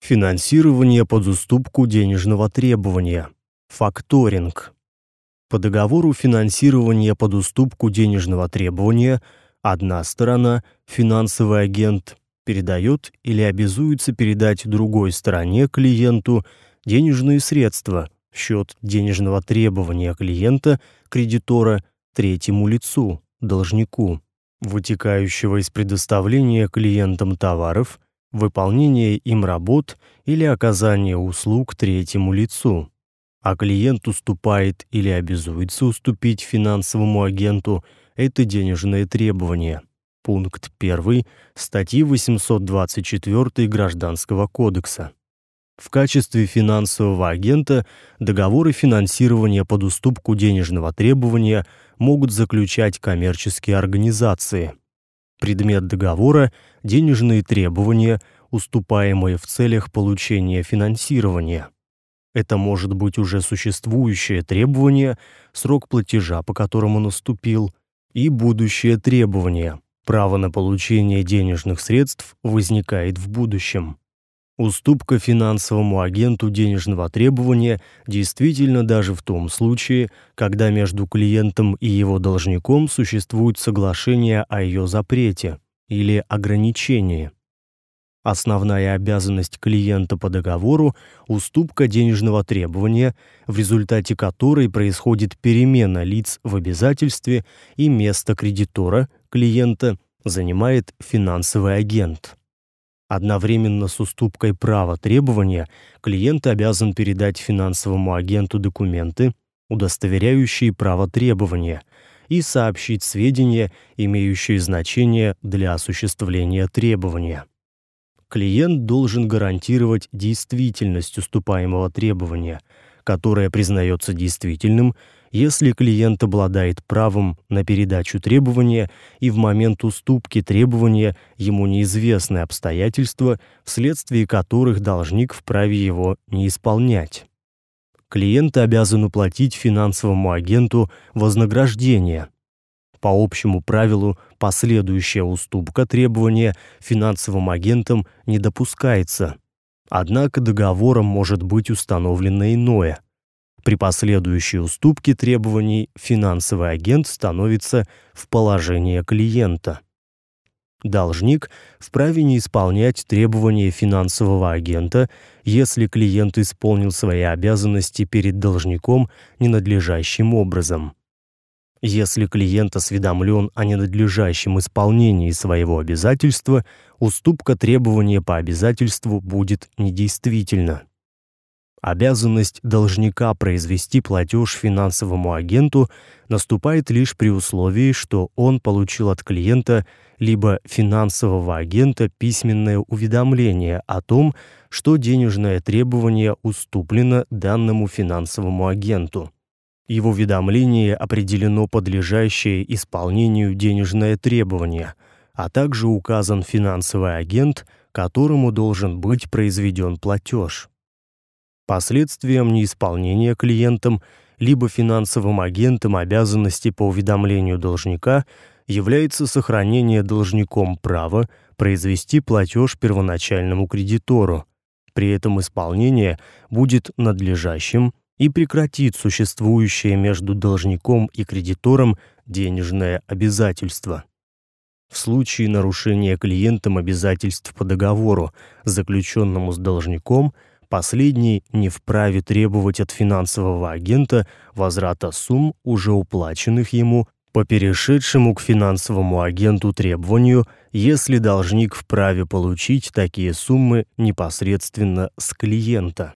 Финансирование под уступку денежного требования. Факторинг. По договору финансирования под уступку денежного требования одна сторона, финансовый агент, передает или обязуется передать другой стороне, клиенту, денежные средства в счет денежного требования клиента, кредитора, третьему лицу, должнику, вытекающего из предоставления клиентам товаров, выполнения им работ или оказания услуг третьему лицу. А клиент уступает или обязуется уступить финансовому агенту это денежное требование. Пункт 1 статьи 824 Гражданского кодекса. В качестве финансового агента договоры финансирования под уступку денежного требования могут заключать коммерческие организации. Предмет договора денежные требования, уступаемые в целях получения финансирования. Это может быть уже существующее требование, срок платежа, по которому наступил, и будущее требование. Право на получение денежных средств возникает в будущем. Уступка финансовому агенту денежного требования действительно даже в том случае, когда между клиентом и его должником существует соглашение о ее запрете или ограничении. Основная обязанность клиента по договору уступка денежного требования, в результате которой происходит перемена лиц в обязательстве и место кредитора, клиента, занимает финансовый агент. Одновременно с уступкой права требования клиент обязан передать финансовому агенту документы, удостоверяющие право требования, и сообщить сведения, имеющие значение для осуществления требования. Клиент должен гарантировать действительность уступаемого требования, которое признается действительным если клиент обладает правом на передачу требования и в момент уступки требования ему неизвестны обстоятельства, вследствие которых должник вправе его не исполнять. Клиент обязан уплатить финансовому агенту вознаграждение. По общему правилу, последующая уступка требования финансовым агентам не допускается. Однако договором может быть установлено иное – при последующей уступке требований финансовый агент становится в положение клиента. Должник вправе не исполнять требования финансового агента, если клиент исполнил свои обязанности перед должником ненадлежащим образом. Если клиент осведомлен о ненадлежащем исполнении своего обязательства, уступка требования по обязательству будет недействительна. Обязанность должника произвести платеж финансовому агенту наступает лишь при условии, что он получил от клиента либо финансового агента письменное уведомление о том, что денежное требование уступлено данному финансовому агенту. И в уведомлении определено подлежащее исполнению денежное требование, а также указан финансовый агент, которому должен быть произведен платеж. Последствием неисполнения клиентом либо финансовым агентом обязанности по уведомлению должника является сохранение должником права произвести платеж первоначальному кредитору. При этом исполнение будет надлежащим и прекратит существующее между должником и кредитором денежное обязательство. В случае нарушения клиентом обязательств по договору, заключенному с должником, Последний не вправе требовать от финансового агента возврата сумм, уже уплаченных ему по перешедшему к финансовому агенту требованию, если должник вправе получить такие суммы непосредственно с клиента.